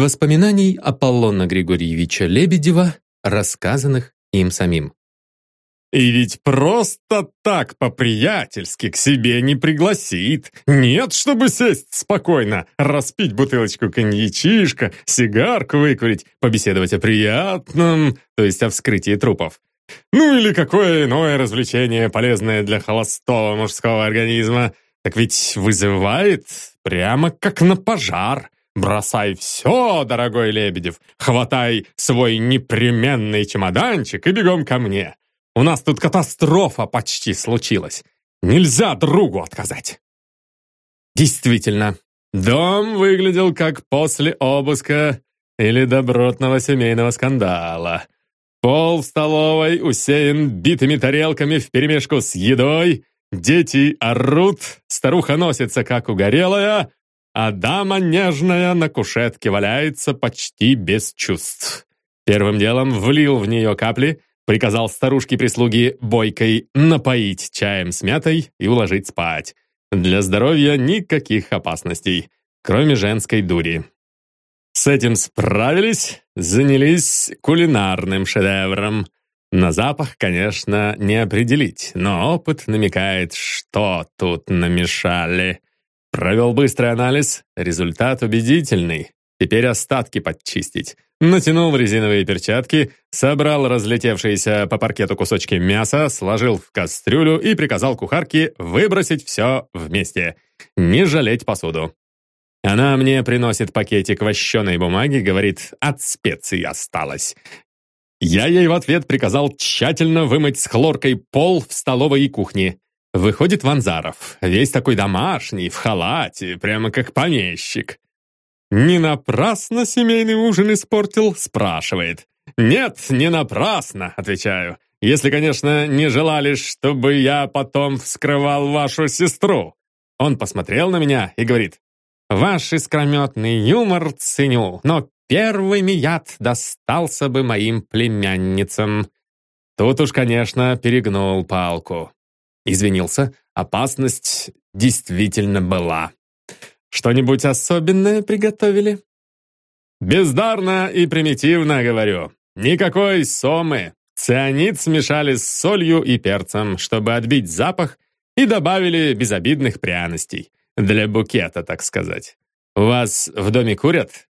Воспоминаний Аполлона Григорьевича Лебедева, рассказанных им самим. И ведь просто так по-приятельски к себе не пригласит. Нет, чтобы сесть спокойно, распить бутылочку коньячишка, сигарку выкурить, побеседовать о приятном, то есть о вскрытии трупов. Ну или какое иное развлечение, полезное для холостого мужского организма. Так ведь вызывает прямо как на пожар. Бросай все, дорогой Лебедев, хватай свой непременный чемоданчик и бегом ко мне. У нас тут катастрофа почти случилась. Нельзя другу отказать. Действительно, дом выглядел как после обыска или добротного семейного скандала. Пол в столовой усеян битыми тарелками вперемешку с едой, дети орут, старуха носится как угорелая, а дама нежная на кушетке валяется почти без чувств. Первым делом влил в нее капли, Приказал старушке-прислуги Бойкой напоить чаем с мятой и уложить спать. Для здоровья никаких опасностей, кроме женской дури. С этим справились, занялись кулинарным шедевром. На запах, конечно, не определить, но опыт намекает, что тут намешали. Провел быстрый анализ, результат убедительный. Теперь остатки подчистить. Натянул резиновые перчатки, собрал разлетевшиеся по паркету кусочки мяса, сложил в кастрюлю и приказал кухарке выбросить все вместе. Не жалеть посуду. Она мне приносит пакетик вощеной бумаги, говорит, от специй осталось. Я ей в ответ приказал тщательно вымыть с хлоркой пол в столовой и кухне. Выходит Ванзаров, весь такой домашний, в халате, прямо как помещик. «Не напрасно семейный ужин испортил?» – спрашивает. «Нет, не напрасно», – отвечаю. «Если, конечно, не желали, чтобы я потом вскрывал вашу сестру». Он посмотрел на меня и говорит. «Ваш искрометный юмор ценю, но первыми яд достался бы моим племянницам». Тут уж, конечно, перегнул палку. Извинился, опасность действительно была. Что-нибудь особенное приготовили?» «Бездарно и примитивно, говорю. Никакой сомы. Цианид смешали с солью и перцем, чтобы отбить запах, и добавили безобидных пряностей. Для букета, так сказать. У вас в доме курят?»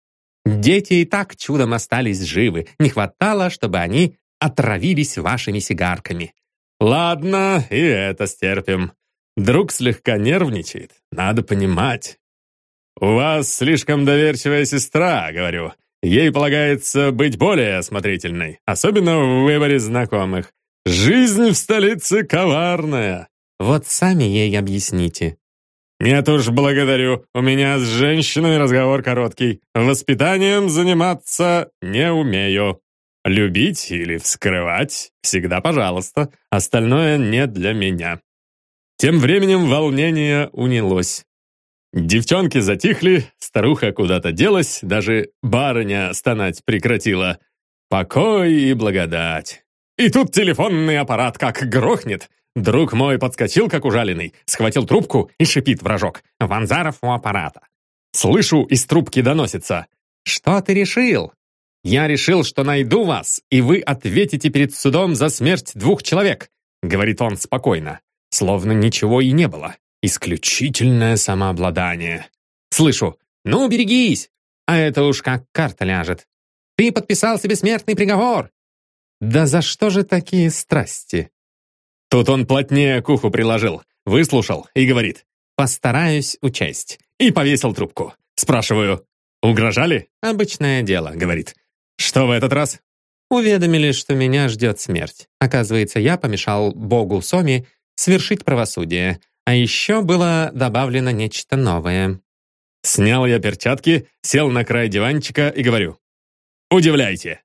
«Дети и так чудом остались живы. Не хватало, чтобы они отравились вашими сигарками». «Ладно, и это стерпим. Друг слегка нервничает. Надо понимать. «У вас слишком доверчивая сестра», — говорю. «Ей полагается быть более осмотрительной, особенно в выборе знакомых. Жизнь в столице коварная». «Вот сами ей объясните». «Нет уж, благодарю. У меня с женщиной разговор короткий. Воспитанием заниматься не умею. Любить или вскрывать — всегда пожалуйста. Остальное не для меня». Тем временем волнение унялось. Девчонки затихли, старуха куда-то делась, даже барыня стонать прекратила. Покой и благодать. И тут телефонный аппарат как грохнет. Друг мой подскочил, как ужаленный, схватил трубку и шипит вражок. Ванзаров у аппарата. Слышу, из трубки доносится. «Что ты решил?» «Я решил, что найду вас, и вы ответите перед судом за смерть двух человек», говорит он спокойно, словно ничего и не было. Исключительное самообладание. Слышу, ну берегись, а это уж как карта ляжет. Ты подписал себе смертный приговор. Да за что же такие страсти? Тут он плотнее к уху приложил, выслушал и говорит, постараюсь учесть. И повесил трубку. Спрашиваю, угрожали? Обычное дело, говорит. Что в этот раз? Уведомили, что меня ждет смерть. Оказывается, я помешал богу Соми свершить правосудие, а еще было добавлено нечто новое. Снял я перчатки, сел на край диванчика и говорю. «Удивляйте!»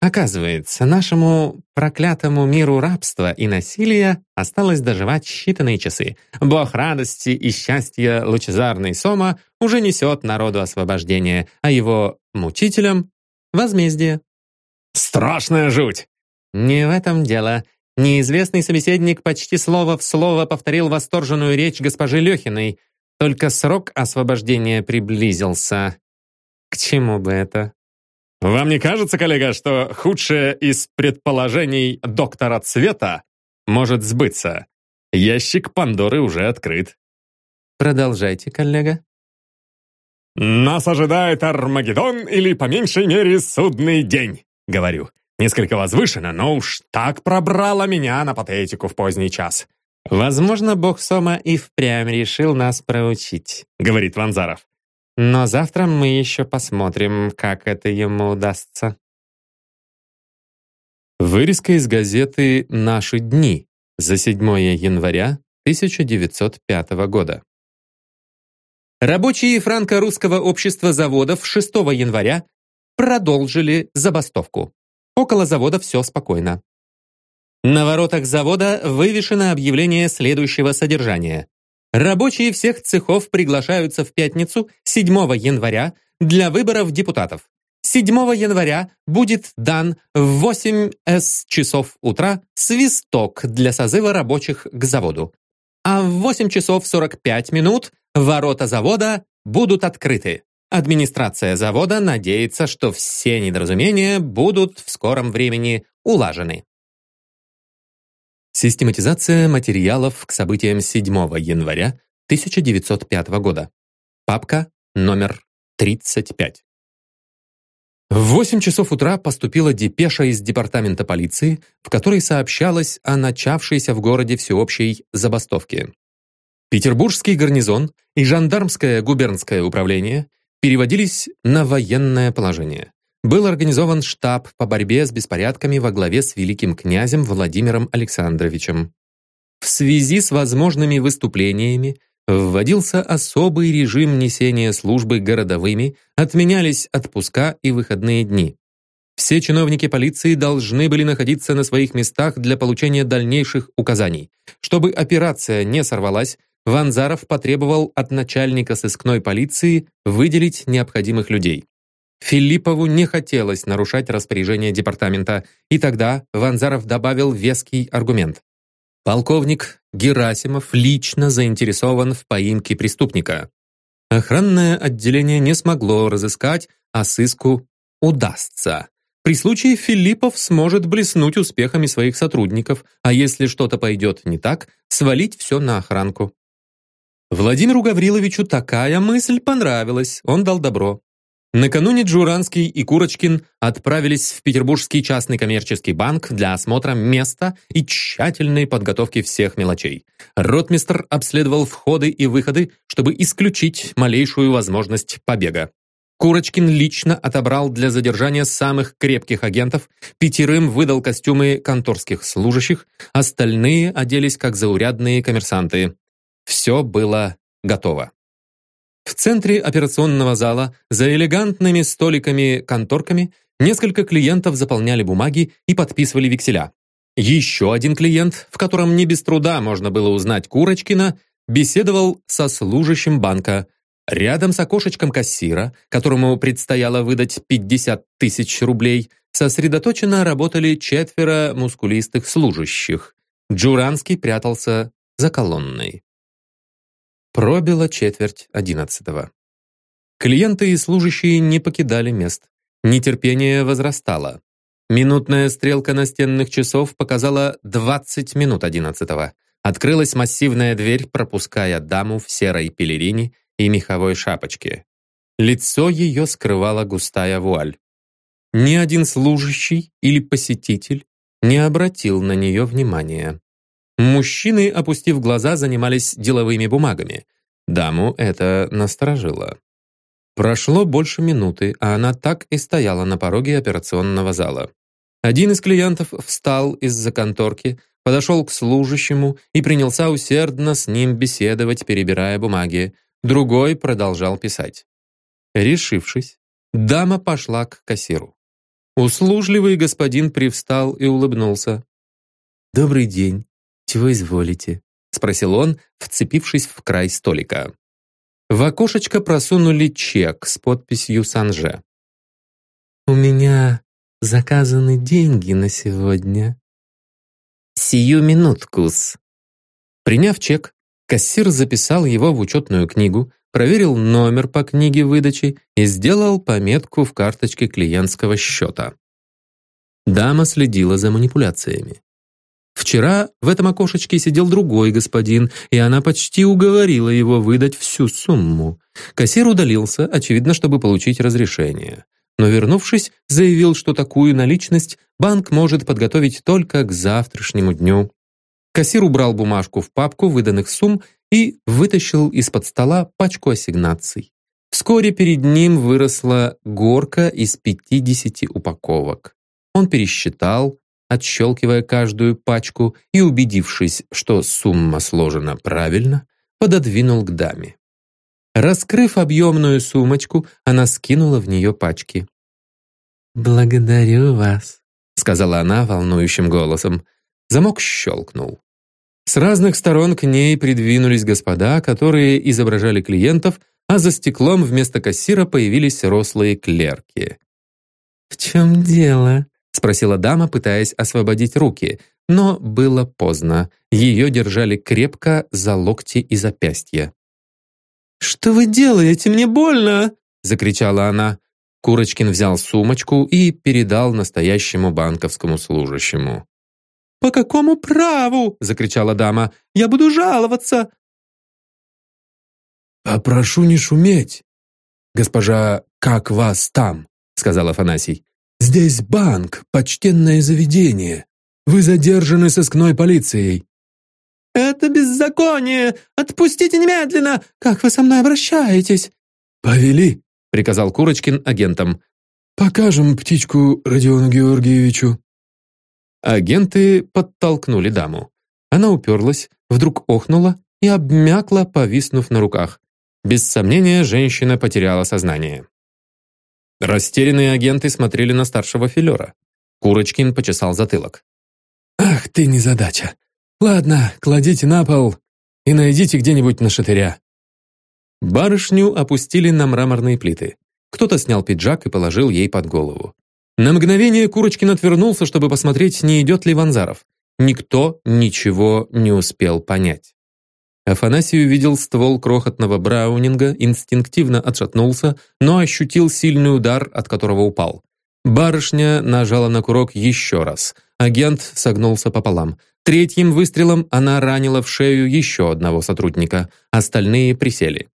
Оказывается, нашему проклятому миру рабства и насилия осталось доживать считанные часы. Бог радости и счастья лучезарный Сома уже несет народу освобождение, а его мучителям — возмездие. Страшная жуть! Не в этом дело. Неизвестный собеседник почти слово в слово повторил восторженную речь госпожи Лехиной, только срок освобождения приблизился. К чему бы это? Вам не кажется, коллега, что худшее из предположений доктора Цвета может сбыться? Ящик Пандоры уже открыт. Продолжайте, коллега. «Нас ожидает Армагеддон или, по меньшей мере, судный день», — говорю. Несколько возвышенно, но уж так пробрало меня на патетику в поздний час. «Возможно, бог Сома и впрямь решил нас проучить», — говорит Ванзаров. «Но завтра мы еще посмотрим, как это ему удастся». Вырезка из газеты «Наши дни» за 7 января 1905 года. Рабочие франко-русского общества заводов 6 января продолжили забастовку. Около завода все спокойно. На воротах завода вывешено объявление следующего содержания. Рабочие всех цехов приглашаются в пятницу, 7 января, для выборов депутатов. 7 января будет дан в 8 с часов утра свисток для созыва рабочих к заводу. А в 8 часов 45 минут Ворота завода будут открыты. Администрация завода надеется, что все недоразумения будут в скором времени улажены. Систематизация материалов к событиям 7 января 1905 года. Папка номер 35. В 8 часов утра поступила депеша из департамента полиции, в которой сообщалось о начавшейся в городе всеобщей забастовке. Петербургский гарнизон и жандармское губернское управление переводились на военное положение. Был организован штаб по борьбе с беспорядками во главе с великим князем Владимиром Александровичем. В связи с возможными выступлениями вводился особый режим несения службы городовыми, отменялись отпуска и выходные дни. Все чиновники полиции должны были находиться на своих местах для получения дальнейших указаний. Чтобы операция не сорвалась, Ванзаров потребовал от начальника сыскной полиции выделить необходимых людей. Филиппову не хотелось нарушать распоряжение департамента, и тогда Ванзаров добавил веский аргумент. Полковник Герасимов лично заинтересован в поимке преступника. Охранное отделение не смогло разыскать, а сыску удастся. При случае Филиппов сможет блеснуть успехами своих сотрудников, а если что-то пойдет не так, свалить все на охранку. Владимиру Гавриловичу такая мысль понравилась, он дал добро. Накануне Джуранский и Курочкин отправились в Петербургский частный коммерческий банк для осмотра места и тщательной подготовки всех мелочей. Ротмистр обследовал входы и выходы, чтобы исключить малейшую возможность побега. Курочкин лично отобрал для задержания самых крепких агентов, пятерым выдал костюмы конторских служащих, остальные оделись как заурядные коммерсанты. Все было готово. В центре операционного зала, за элегантными столиками-конторками, несколько клиентов заполняли бумаги и подписывали векселя. Еще один клиент, в котором не без труда можно было узнать Курочкина, беседовал со служащим банка. Рядом с окошечком кассира, которому предстояло выдать 50 тысяч рублей, сосредоточенно работали четверо мускулистых служащих. Джуранский прятался за колонной. Пробило четверть одиннадцатого. Клиенты и служащие не покидали мест. Нетерпение возрастало. Минутная стрелка настенных часов показала 20 минут одиннадцатого. Открылась массивная дверь, пропуская даму в серой пелерине и меховой шапочке. Лицо ее скрывала густая вуаль. Ни один служащий или посетитель не обратил на нее внимания. Мужчины, опустив глаза, занимались деловыми бумагами. Даму это насторожило. Прошло больше минуты, а она так и стояла на пороге операционного зала. Один из клиентов встал из-за конторки, подошел к служащему и принялся усердно с ним беседовать, перебирая бумаги. Другой продолжал писать. Решившись, дама пошла к кассиру. Услужливый господин привстал и улыбнулся. «Добрый день. «Чего изволите?» — спросил он, вцепившись в край столика. В окошечко просунули чек с подписью «Санже». «У меня заказаны деньги на сегодня». «Сию минутку-с». Приняв чек, кассир записал его в учетную книгу, проверил номер по книге выдачи и сделал пометку в карточке клиентского счета. Дама следила за манипуляциями. Вчера в этом окошечке сидел другой господин, и она почти уговорила его выдать всю сумму. Кассир удалился, очевидно, чтобы получить разрешение. Но вернувшись, заявил, что такую наличность банк может подготовить только к завтрашнему дню. Кассир убрал бумажку в папку выданных сумм и вытащил из-под стола пачку ассигнаций. Вскоре перед ним выросла горка из 50 упаковок. Он пересчитал, отщелкивая каждую пачку и, убедившись, что сумма сложена правильно, пододвинул к даме. Раскрыв объемную сумочку, она скинула в нее пачки. «Благодарю вас», — сказала она волнующим голосом. Замок щелкнул. С разных сторон к ней придвинулись господа, которые изображали клиентов, а за стеклом вместо кассира появились рослые клерки. «В чем дело?» Спросила дама, пытаясь освободить руки, но было поздно. Ее держали крепко за локти и запястья. «Что вы делаете? Мне больно!» — закричала она. Курочкин взял сумочку и передал настоящему банковскому служащему. «По какому праву?» — закричала дама. «Я буду жаловаться!» «Попрошу не шуметь, госпожа, как вас там?» — сказал Афанасий. «Здесь банк, почтенное заведение. Вы задержаны сыскной полицией». «Это беззаконие! Отпустите немедленно! Как вы со мной обращаетесь?» «Повели», — приказал Курочкин агентам. «Покажем птичку Родиону Георгиевичу». Агенты подтолкнули даму. Она уперлась, вдруг охнула и обмякла, повиснув на руках. Без сомнения, женщина потеряла сознание. Растерянные агенты смотрели на старшего филера. Курочкин почесал затылок. «Ах ты незадача! Ладно, кладите на пол и найдите где-нибудь на шатыря». Барышню опустили на мраморные плиты. Кто-то снял пиджак и положил ей под голову. На мгновение Курочкин отвернулся, чтобы посмотреть, не идет ли Ванзаров. Никто ничего не успел понять. Афанасий увидел ствол крохотного браунинга, инстинктивно отшатнулся, но ощутил сильный удар, от которого упал. Барышня нажала на курок еще раз. Агент согнулся пополам. Третьим выстрелом она ранила в шею еще одного сотрудника. Остальные присели.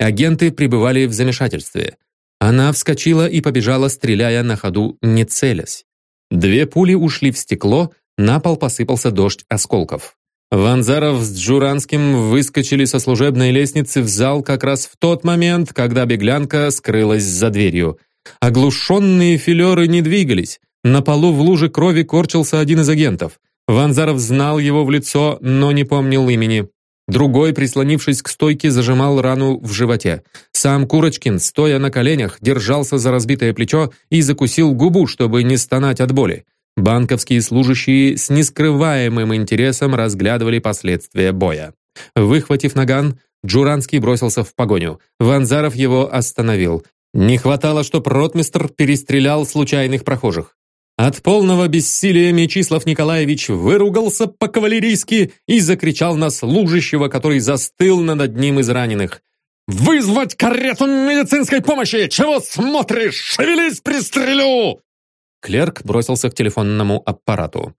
Агенты пребывали в замешательстве. Она вскочила и побежала, стреляя на ходу, не целясь. Две пули ушли в стекло, на пол посыпался дождь осколков. Ванзаров с Джуранским выскочили со служебной лестницы в зал как раз в тот момент, когда беглянка скрылась за дверью. Оглушенные филеры не двигались. На полу в луже крови корчился один из агентов. Ванзаров знал его в лицо, но не помнил имени. Другой, прислонившись к стойке, зажимал рану в животе. Сам Курочкин, стоя на коленях, держался за разбитое плечо и закусил губу, чтобы не стонать от боли. Банковские служащие с нескрываемым интересом разглядывали последствия боя. Выхватив наган, Джуранский бросился в погоню. Ванзаров его остановил. Не хватало, чтоб ротмистр перестрелял случайных прохожих. От полного бессилия Мечислав Николаевич выругался по-кавалерийски и закричал на служащего, который застыл над одним из раненых. «Вызвать карету медицинской помощи! Чего смотришь? Шевелись, пристрелю!» Клерк бросился к телефонному аппарату.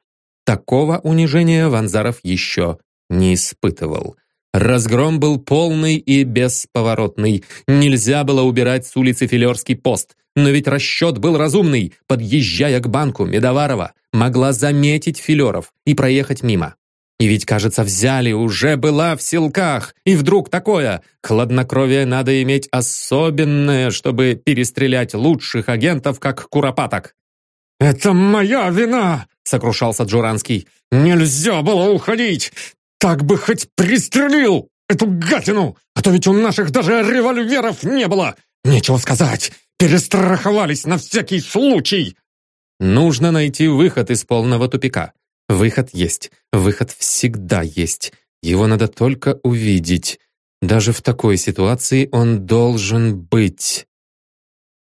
Такого унижения Ванзаров еще не испытывал. Разгром был полный и бесповоротный. Нельзя было убирать с улицы Филерский пост. Но ведь расчет был разумный. Подъезжая к банку, Медоварова могла заметить Филеров и проехать мимо. И ведь, кажется, взяли, уже была в силках. И вдруг такое. Хладнокровие надо иметь особенное, чтобы перестрелять лучших агентов, как куропаток. «Это моя вина!» — сокрушался Джуранский. «Нельзя было уходить! Так бы хоть пристрелил эту гатину! А то ведь у наших даже револьверов не было! Нечего сказать! Перестраховались на всякий случай!» Нужно найти выход из полного тупика. Выход есть. Выход всегда есть. Его надо только увидеть. Даже в такой ситуации он должен быть.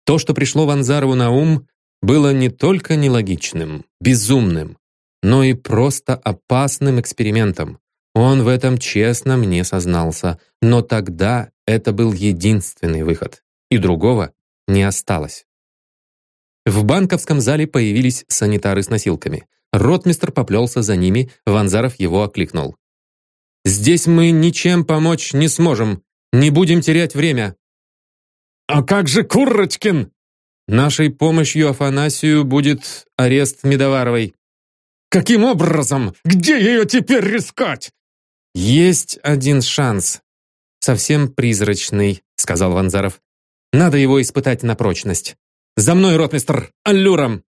То, что пришло Ванзарову на ум, было не только нелогичным, безумным, но и просто опасным экспериментом. Он в этом честно мне сознался, но тогда это был единственный выход, и другого не осталось. В банковском зале появились санитары с носилками. Ротмистр поплелся за ними, Ванзаров его окликнул. «Здесь мы ничем помочь не сможем. Не будем терять время». «А как же Курочкин?» «Нашей помощью Афанасию будет арест Медоваровой». «Каким образом? Где ее теперь искать?» «Есть один шанс. Совсем призрачный», — сказал Ванзаров. «Надо его испытать на прочность. За мной, ротмистр! Аллюром!»